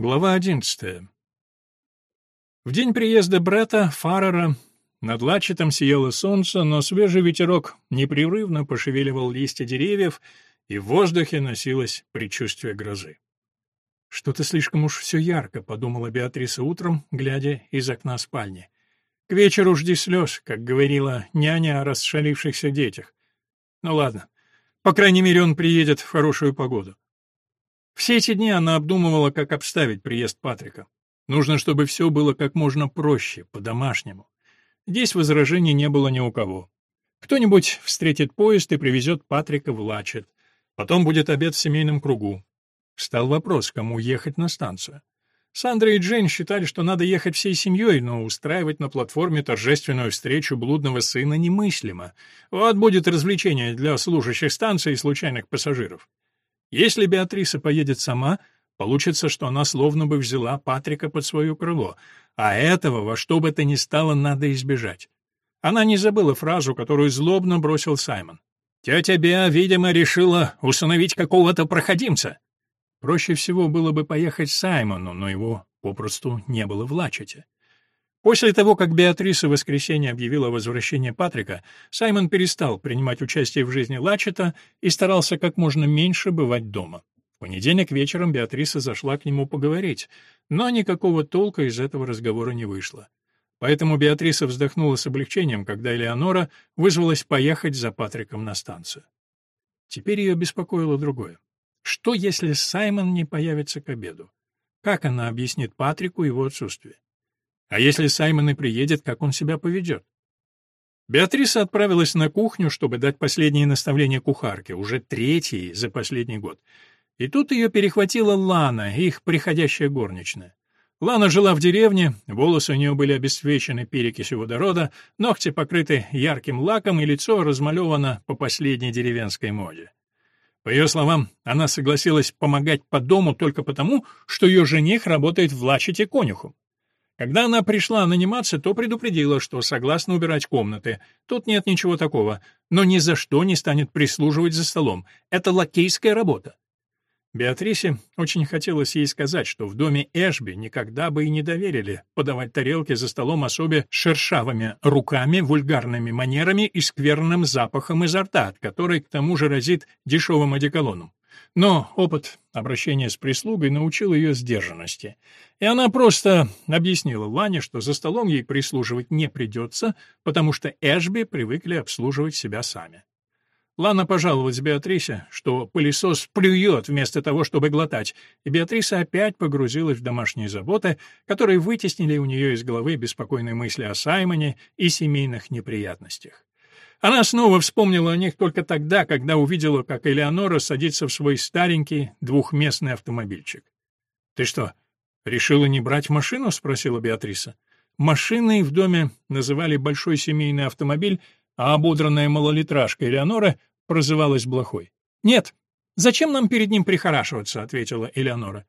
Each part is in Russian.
Глава одиннадцатая. В день приезда брата Фаррера над Лачетом сияло солнце, но свежий ветерок непрерывно пошевеливал листья деревьев, и в воздухе носилось предчувствие грозы. «Что-то слишком уж все ярко», — подумала Беатриса утром, глядя из окна спальни. «К вечеру жди слез», как говорила няня о расшалившихся детях. Ну ладно, по крайней мере, он приедет в хорошую погоду. Все эти дни она обдумывала, как обставить приезд Патрика. Нужно, чтобы все было как можно проще, по-домашнему. Здесь возражений не было ни у кого. Кто-нибудь встретит поезд и привезет Патрика в Лачет. Потом будет обед в семейном кругу. Стал вопрос, кому ехать на станцию. Сандра и Джейн считали, что надо ехать всей семьей, но устраивать на платформе торжественную встречу блудного сына немыслимо. Вот будет развлечение для служащих станции и случайных пассажиров. Если Беатриса поедет сама, получится, что она словно бы взяла Патрика под свое крыло, а этого во что бы то ни стало надо избежать. Она не забыла фразу, которую злобно бросил Саймон. «Тетя Беа, видимо, решила усыновить какого-то проходимца». Проще всего было бы поехать Саймону, но его попросту не было в Лачете. После того, как Беатриса в воскресенье объявила возвращение Патрика, Саймон перестал принимать участие в жизни Лачета и старался как можно меньше бывать дома. В понедельник вечером Беатриса зашла к нему поговорить, но никакого толка из этого разговора не вышло. Поэтому Беатриса вздохнула с облегчением, когда Элеонора вызвалась поехать за Патриком на станцию. Теперь ее беспокоило другое. Что, если Саймон не появится к обеду? Как она объяснит Патрику его отсутствие? А если Саймон и приедет, как он себя поведет? Беатриса отправилась на кухню, чтобы дать последние наставления кухарке, уже третьей за последний год. И тут ее перехватила Лана, их приходящая горничная. Лана жила в деревне, волосы у нее были обесцвечены перекисью водорода, ногти покрыты ярким лаком и лицо размалевано по последней деревенской моде. По ее словам, она согласилась помогать по дому только потому, что ее жених работает в лачете конюху. Когда она пришла наниматься, то предупредила, что согласна убирать комнаты. Тут нет ничего такого, но ни за что не станет прислуживать за столом. Это лакейская работа. Беатрисе очень хотелось ей сказать, что в доме Эшби никогда бы и не доверили подавать тарелки за столом особе шершавыми руками, вульгарными манерами и скверным запахом изо рта, от которой к тому же разит дешевым одеколоном. Но опыт обращения с прислугой научил ее сдержанности. И она просто объяснила Лане, что за столом ей прислуживать не придется, потому что Эшби привыкли обслуживать себя сами. Лана пожаловалась Беатрисе, что пылесос плюет вместо того, чтобы глотать, и Беатриса опять погрузилась в домашние заботы, которые вытеснили у нее из головы беспокойные мысли о Саймоне и семейных неприятностях. Она снова вспомнила о них только тогда, когда увидела, как Элеонора садится в свой старенький двухместный автомобильчик. «Ты что, решила не брать машину?» — спросила Беатриса. Машиной в доме называли большой семейный автомобиль, а ободранная малолитражка Элеонора прозывалась блохой. «Нет, зачем нам перед ним прихорашиваться?» — ответила Элеонора.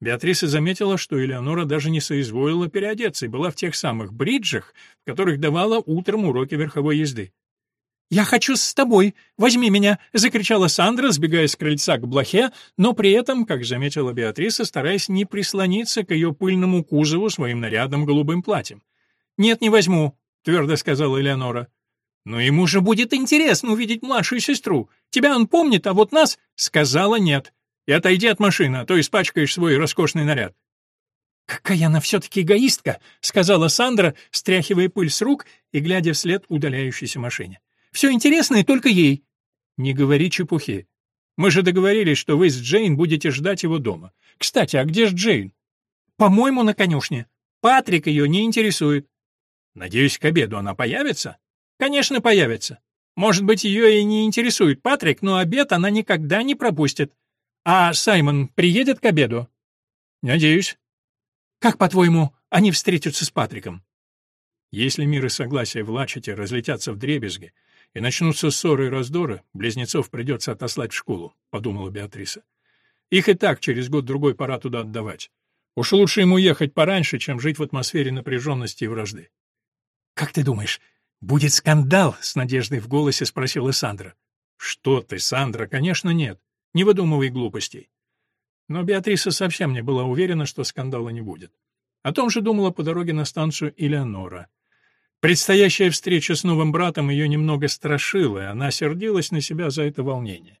Беатриса заметила, что Элеонора даже не соизволила переодеться и была в тех самых бриджах, в которых давала утром уроки верховой езды. «Я хочу с тобой! Возьми меня!» — закричала Сандра, сбегая с крыльца к блохе, но при этом, как заметила Беатриса, стараясь не прислониться к ее пыльному кузову своим нарядным голубым платьем. «Нет, не возьму», — твердо сказала Элеонора. «Но ему же будет интересно увидеть младшую сестру. Тебя он помнит, а вот нас...» — сказала нет. «И отойди от машины, а то испачкаешь свой роскошный наряд». «Какая она все-таки эгоистка!» — сказала Сандра, стряхивая пыль с рук и глядя вслед удаляющейся машине. Все интересное только ей». «Не говори чепухи. Мы же договорились, что вы с Джейн будете ждать его дома. Кстати, а где ж Джейн?» «По-моему, на конюшне. Патрик ее не интересует». «Надеюсь, к обеду она появится?» «Конечно, появится. Может быть, ее и не интересует Патрик, но обед она никогда не пропустит. А Саймон приедет к обеду?» «Надеюсь». «Как, по-твоему, они встретятся с Патриком?» Если мир и согласие в Лачете разлетятся в дребезги, и начнутся ссоры и раздоры, близнецов придется отослать в школу, — подумала Беатриса. Их и так через год-другой пора туда отдавать. Уж лучше ему ехать пораньше, чем жить в атмосфере напряженности и вражды. — Как ты думаешь, будет скандал? — с надеждой в голосе спросила Сандра. — Что ты, Сандра, конечно, нет. Не выдумывай глупостей. Но Беатриса совсем не была уверена, что скандала не будет. О том же думала по дороге на станцию Элеонора. Предстоящая встреча с новым братом ее немного страшила, и она сердилась на себя за это волнение.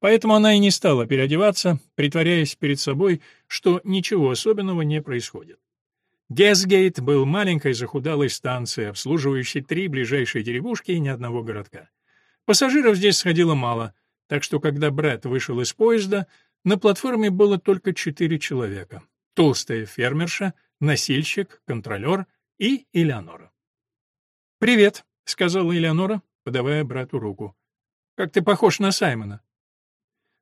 Поэтому она и не стала переодеваться, притворяясь перед собой, что ничего особенного не происходит. Гесгейт был маленькой захудалой станцией, обслуживающей три ближайшие деревушки и ни одного городка. Пассажиров здесь сходило мало, так что когда Брэд вышел из поезда, на платформе было только четыре человека. Толстая фермерша, носильщик, контролер и Элеонора. «Привет», — сказала Элеонора, подавая брату руку. «Как ты похож на Саймона».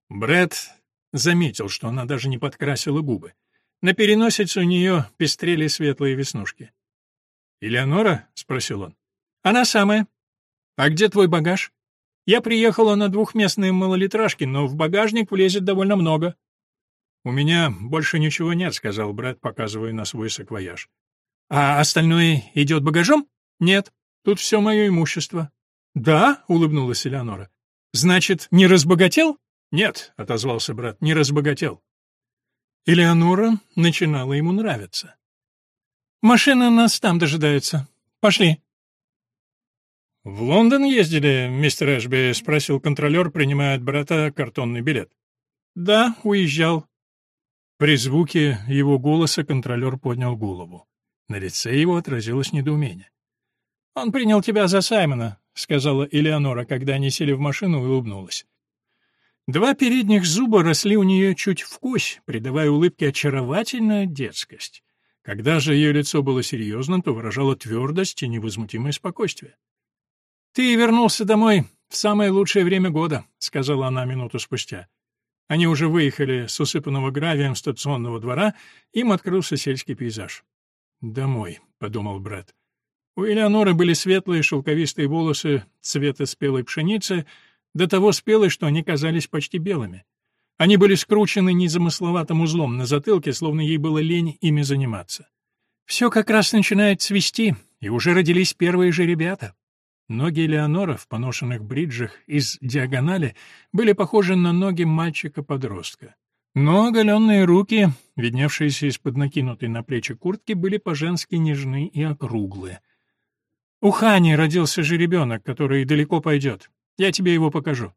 Брэд заметил, что она даже не подкрасила губы. На переносице у нее пестрели светлые веснушки. «Элеонора?» — спросил он. «Она самая. А где твой багаж?» «Я приехала на двухместные малолитражки, но в багажник влезет довольно много». «У меня больше ничего нет», — сказал Брэд, показывая на свой саквояж. «А остальное идет багажом?» «Нет». Тут все мое имущество». «Да?» — улыбнулась Элеонора. «Значит, не разбогател?» «Нет», — отозвался брат, — «не разбогател». Элеонора начинала ему нравиться. «Машина нас там дожидается. Пошли». «В Лондон ездили, мистер Эшби?» — спросил контролер, принимая от брата картонный билет. «Да, уезжал». При звуке его голоса контролер поднял голову. На лице его отразилось недоумение. «Он принял тебя за Саймона», — сказала Элеонора, когда они сели в машину и улыбнулась. Два передних зуба росли у нее чуть в кость, придавая улыбке очаровательную детскость. Когда же ее лицо было серьезным, то выражало твердость и невозмутимое спокойствие. «Ты вернулся домой в самое лучшее время года», — сказала она минуту спустя. Они уже выехали с усыпанного гравием стационного двора, им открылся сельский пейзаж. «Домой», — подумал Брэд. У Элеоноры были светлые шелковистые волосы цвета спелой пшеницы, до того спелой, что они казались почти белыми. Они были скручены незамысловатым узлом на затылке, словно ей было лень ими заниматься. Все как раз начинает цвести, и уже родились первые же ребята. Ноги Элеонора в поношенных бриджах из диагонали были похожи на ноги мальчика-подростка. Но оголенные руки, видневшиеся из-под накинутой на плечи куртки, были по-женски нежны и округлые — у Хани родился же ребенок, который далеко пойдет. Я тебе его покажу.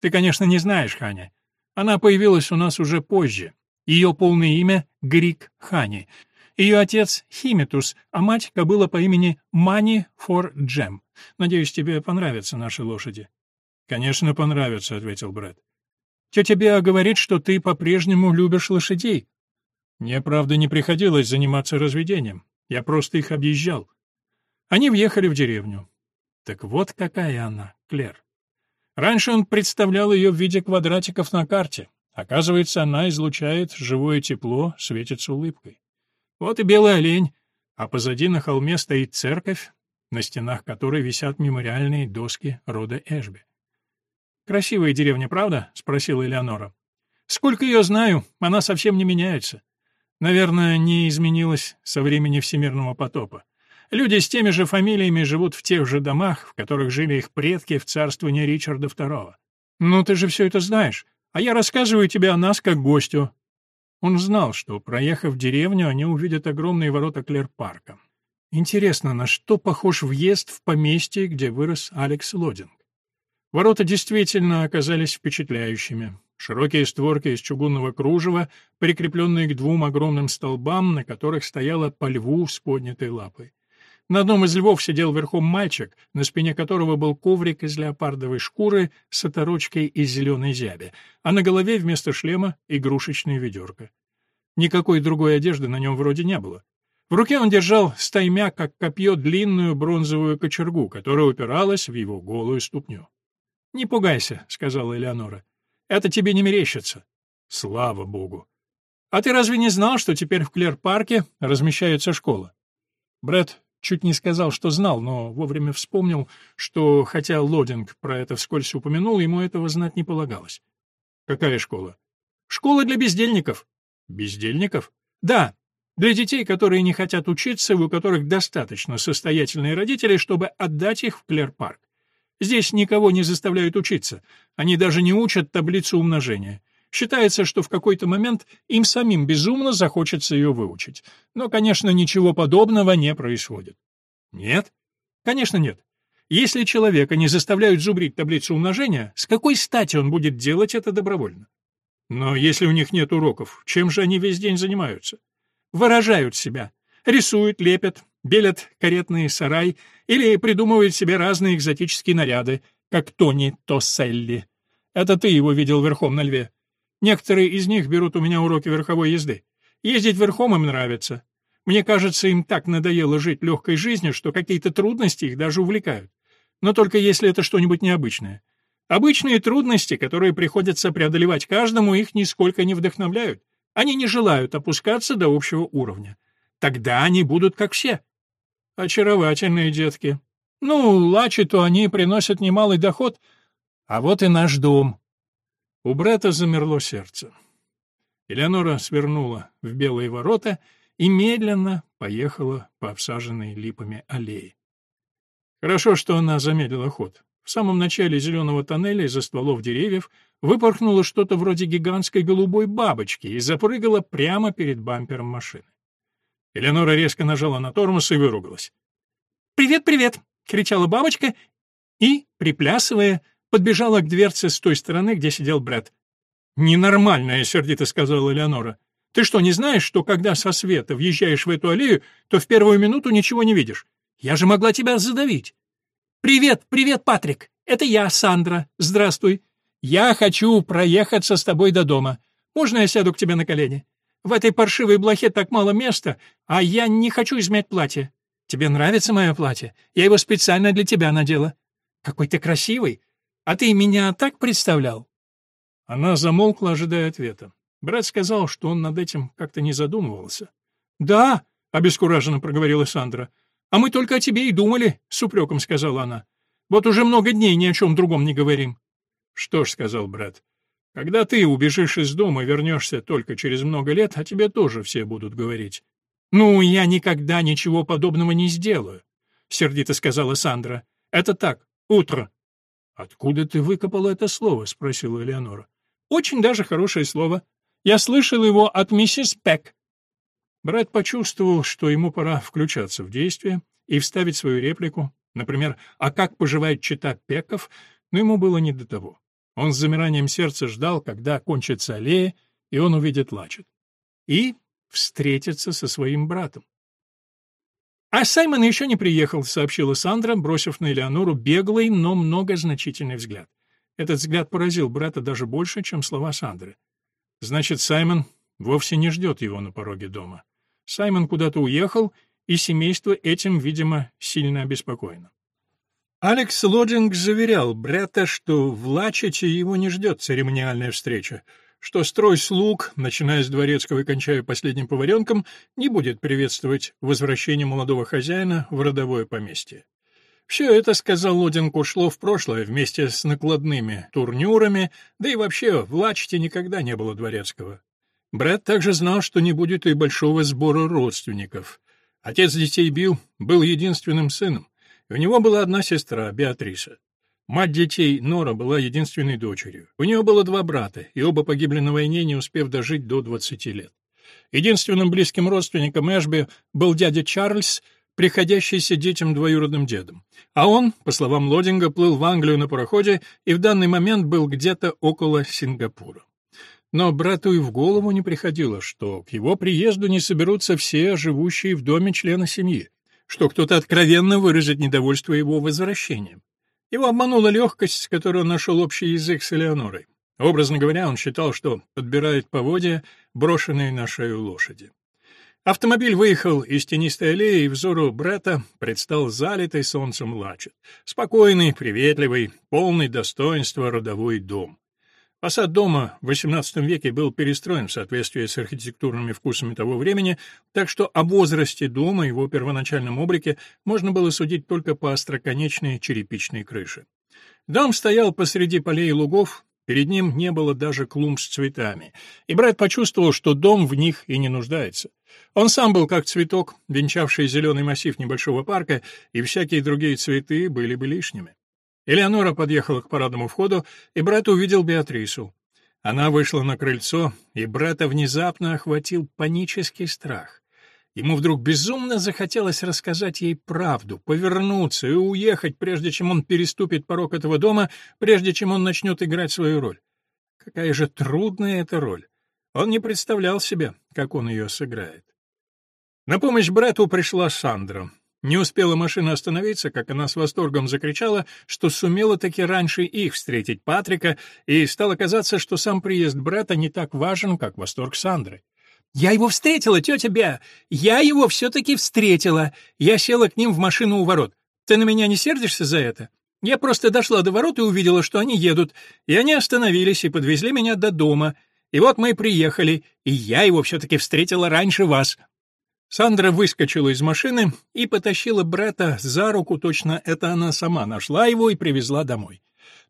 Ты, конечно, не знаешь Хани. Она появилась у нас уже позже. Ее полное имя — Грик Хани. Ее отец — Химитус, а мать — кобыла по имени Мани фор Джем. Надеюсь, тебе понравятся наши лошади. — Конечно, понравятся, — ответил Брэд. — Тетя Беа говорит, что ты по-прежнему любишь лошадей. Мне, правда, не приходилось заниматься разведением. Я просто их объезжал. Они въехали в деревню. Так вот какая она, Клер. Раньше он представлял ее в виде квадратиков на карте. Оказывается, она излучает живое тепло, светится улыбкой. Вот и белый олень, а позади на холме стоит церковь, на стенах которой висят мемориальные доски рода Эшби. «Красивая деревня, правда?» — спросила Элеонора. «Сколько ее знаю, она совсем не меняется. Наверное, не изменилась со времени Всемирного потопа. Люди с теми же фамилиями живут в тех же домах, в которых жили их предки в царствовании Ричарда II. Ну, ты же все это знаешь, а я рассказываю тебе о нас как гостю». Он знал, что, проехав деревню, они увидят огромные ворота Клер-парка. Интересно, на что похож въезд в поместье, где вырос Алекс Лодинг? Ворота действительно оказались впечатляющими. Широкие створки из чугунного кружева, прикрепленные к двум огромным столбам, на которых стояло по льву с поднятой лапой. На одном из львов сидел верхом мальчик, на спине которого был коврик из леопардовой шкуры с оторочкой из зеленой зяби, а на голове вместо шлема игрушечное ведерко. Никакой другой одежды на нем вроде не было. В руке он держал стаймя, как копье, длинную бронзовую кочергу, которая упиралась в его голую ступню. «Не пугайся», — сказала Элеонора. «Это тебе не мерещится». «Слава богу!» «А ты разве не знал, что теперь в Клер-парке размещается школа?» Брэд Чуть не сказал, что знал, но вовремя вспомнил, что, хотя Лодинг про это вскользь упомянул, ему этого знать не полагалось. «Какая школа?» «Школа для бездельников». «Бездельников?» «Да, для детей, которые не хотят учиться, у которых достаточно состоятельные родители, чтобы отдать их в Клер-парк. Здесь никого не заставляют учиться, они даже не учат таблицу умножения. Считается, что в какой-то момент им самим безумно захочется ее выучить. Но, конечно, ничего подобного не происходит. Нет? Конечно, нет. Если человека не заставляют зубрить таблицу умножения, с какой стати он будет делать это добровольно? Но если у них нет уроков, чем же они весь день занимаются? Выражают себя. Рисуют, лепят, белят каретный сарай или придумывают себе разные экзотические наряды, как Тони Тосселли. Это ты его видел верхом на льве. Некоторые из них берут у меня уроки верховой езды. Ездить верхом им нравится. Мне кажется, им так надоело жить легкой жизнью, что какие-то трудности их даже увлекают. Но только если это что-нибудь необычное. Обычные трудности, которые приходится преодолевать каждому, их нисколько не вдохновляют. Они не желают опускаться до общего уровня. Тогда они будут как все. Очаровательные детки. Ну, лачи-то они приносят немалый доход. А вот и наш дом. У брата замерло сердце. Элеонора свернула в белые ворота и медленно поехала по обсаженной липами аллее. Хорошо, что она замедлила ход. В самом начале зеленого тоннеля из-за стволов деревьев выпорхнуло что-то вроде гигантской голубой бабочки и запрыгало прямо перед бампером машины. Элеонора резко нажала на тормоз и выругалась. «Привет, привет!» — кричала бабочка и, приплясывая, подбежала к дверце с той стороны, где сидел Брэд. «Ненормальная», — сердито сказала Элеонора. «Ты что, не знаешь, что когда со света въезжаешь в эту аллею, то в первую минуту ничего не видишь? Я же могла тебя задавить». «Привет, привет, Патрик! Это я, Сандра. Здравствуй. Я хочу проехаться с тобой до дома. Можно я сяду к тебе на колени? В этой паршивой блохе так мало места, а я не хочу измять платье. Тебе нравится мое платье? Я его специально для тебя надела. Какой ты красивый. А ты меня так представлял?» Она замолкла, ожидая ответа. Брат сказал, что он над этим как-то не задумывался. «Да», — обескураженно проговорила Сандра, — «А мы только о тебе и думали», — с упреком сказала она. «Вот уже много дней ни о чем другом не говорим». «Что ж», — сказал брат, — «когда ты убежишь из дома и вернешься только через много лет, о тебе тоже все будут говорить». «Ну, я никогда ничего подобного не сделаю», — сердито сказала Сандра. «Это так, утро». «Откуда ты выкопала это слово?» — спросила Элеонора. «Очень даже хорошее слово. Я слышал его от миссис Пек. Брат почувствовал, что ему пора включаться в действие и вставить свою реплику, например, «А как поживает чита Пеков?», но ему было не до того. Он с замиранием сердца ждал, когда кончится аллея, и он увидит Лачет. И встретится со своим братом. «А Саймон еще не приехал», — сообщила Сандра, бросив на Элеонору беглый, но многозначительный взгляд. Этот взгляд поразил брата даже больше, чем слова Сандры. «Значит, Саймон вовсе не ждет его на пороге дома». Саймон куда-то уехал, и семейство этим, видимо, сильно обеспокоено. Алекс Лодинг заверял брата, что в Лачете его не ждет церемониальная встреча, что строй слуг, начиная с дворецкого и кончая последним поваренком, не будет приветствовать возвращение молодого хозяина в родовое поместье. Все это, сказал Лодинг, ушло в прошлое вместе с накладными турнюрами, да и вообще в Лачте никогда не было дворецкого. Брэд также знал, что не будет и большого сбора родственников. Отец детей Билл был единственным сыном, и у него была одна сестра, Беатриса. Мать детей Нора была единственной дочерью. У нее было два брата, и оба погибли на войне, не успев дожить до 20 лет. Единственным близким родственником Эшби был дядя Чарльз, приходящийся детям двоюродным дедом. А он, по словам Лодинга, плыл в Англию на пароходе и в данный момент был где-то около Сингапура. Но брату и в голову не приходило, что к его приезду не соберутся все живущие в доме члены семьи, что кто-то откровенно выразит недовольство его возвращением. Его обманула легкость, с которой он нашел общий язык с Элеонорой. Образно говоря, он считал, что подбирает поводья, брошенные на шею лошади. Автомобиль выехал из тенистой аллеи, и взору брата предстал залитый солнцем лачет. Спокойный, приветливый, полный достоинства родовой дом. Фасад дома в XVIII веке был перестроен в соответствии с архитектурными вкусами того времени, так что о возрасте дома и его первоначальном облике можно было судить только по остроконечной черепичной крыше. Дом стоял посреди полей и лугов, перед ним не было даже клумб с цветами, и брат почувствовал, что дом в них и не нуждается. Он сам был как цветок, венчавший зеленый массив небольшого парка, и всякие другие цветы были бы лишними. Элеонора подъехала к парадному входу, и брат увидел Беатрису. Она вышла на крыльцо, и брата внезапно охватил панический страх. Ему вдруг безумно захотелось рассказать ей правду, повернуться и уехать, прежде чем он переступит порог этого дома, прежде чем он начнет играть свою роль. Какая же трудная эта роль. Он не представлял себе, как он ее сыграет. На помощь брату пришла Сандра. Не успела машина остановиться, как она с восторгом закричала, что сумела таки раньше их встретить Патрика, и стало казаться, что сам приезд брата не так важен, как восторг Сандры. «Я его встретила, тетя Бя! Я его все-таки встретила! Я села к ним в машину у ворот. Ты на меня не сердишься за это? Я просто дошла до ворот и увидела, что они едут, и они остановились и подвезли меня до дома. И вот мы и приехали, и я его все-таки встретила раньше вас». Сандра выскочила из машины и потащила брата за руку, точно это она сама нашла его и привезла домой.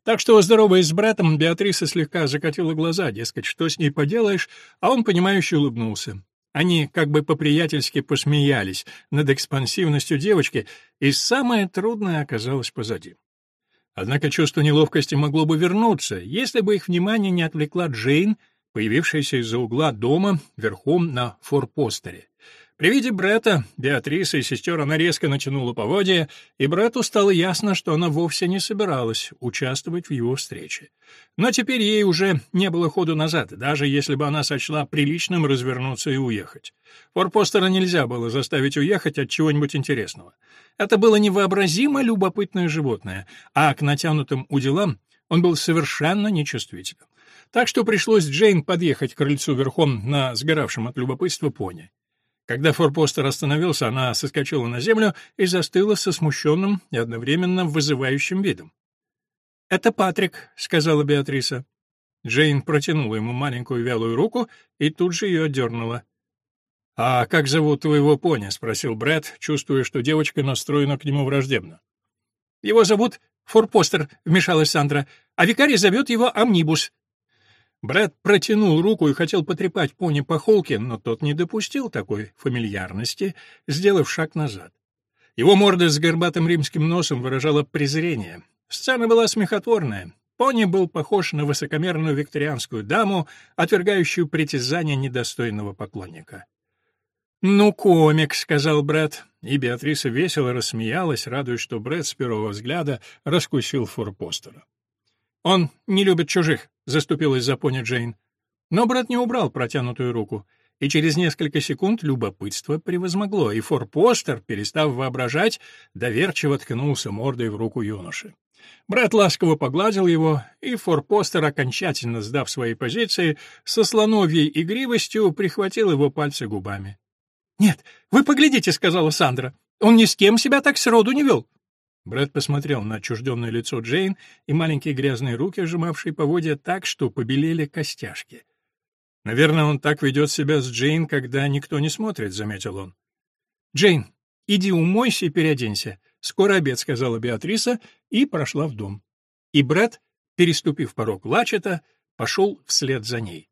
Так что, здороваясь с братом, Беатриса слегка закатила глаза, дескать, что с ней поделаешь, а он, понимающе улыбнулся. Они как бы по-приятельски посмеялись над экспансивностью девочки, и самое трудное оказалось позади. Однако чувство неловкости могло бы вернуться, если бы их внимание не отвлекла Джейн, появившаяся из-за угла дома верхом на форпостере. При виде Брета, Беатрисы и сестер она резко натянула поводья, и Брету стало ясно, что она вовсе не собиралась участвовать в его встрече. Но теперь ей уже не было ходу назад, даже если бы она сочла приличным развернуться и уехать. Форпостера нельзя было заставить уехать от чего-нибудь интересного. Это было невообразимо любопытное животное, а к натянутым уделам он был совершенно нечувствителен. Так что пришлось Джейн подъехать к крыльцу верхом на сгоравшем от любопытства пони. Когда форпостер остановился, она соскочила на землю и застыла со смущенным и одновременно вызывающим видом. «Это Патрик», — сказала Беатриса. Джейн протянула ему маленькую вялую руку и тут же ее отдернула. «А как зовут твоего пони?» — спросил Брэд, чувствуя, что девочка настроена к нему враждебно. «Его зовут Форпостер», — вмешалась Сандра, «а викарий зовет его Амнибус». Брэд протянул руку и хотел потрепать пони по холке, но тот не допустил такой фамильярности, сделав шаг назад. Его морда с горбатым римским носом выражала презрение. Сцена была смехотворная. Пони был похож на высокомерную викторианскую даму, отвергающую притязания недостойного поклонника. «Ну, комик», — сказал Брэд, и Беатриса весело рассмеялась, радуясь, что Брэд с первого взгляда раскусил форпостера. «Он не любит чужих», — заступилась за пони Джейн. Но брат не убрал протянутую руку, и через несколько секунд любопытство превозмогло, и форпостер, перестав воображать, доверчиво ткнулся мордой в руку юноши. Брат ласково погладил его, и форпостер, окончательно сдав свои позиции, со слоновьей игривостью прихватил его пальцы губами. «Нет, вы поглядите», — сказала Сандра. «Он ни с кем себя так сроду не вел. Брэд посмотрел на отчужденное лицо Джейн и маленькие грязные руки, сжимавшие поводья так, что побелели костяшки. «Наверное, он так ведет себя с Джейн, когда никто не смотрит», — заметил он. «Джейн, иди умойся и переоденься. Скоро обед», — сказала Беатриса и прошла в дом. И Брэд, переступив порог Лачета, пошел вслед за ней.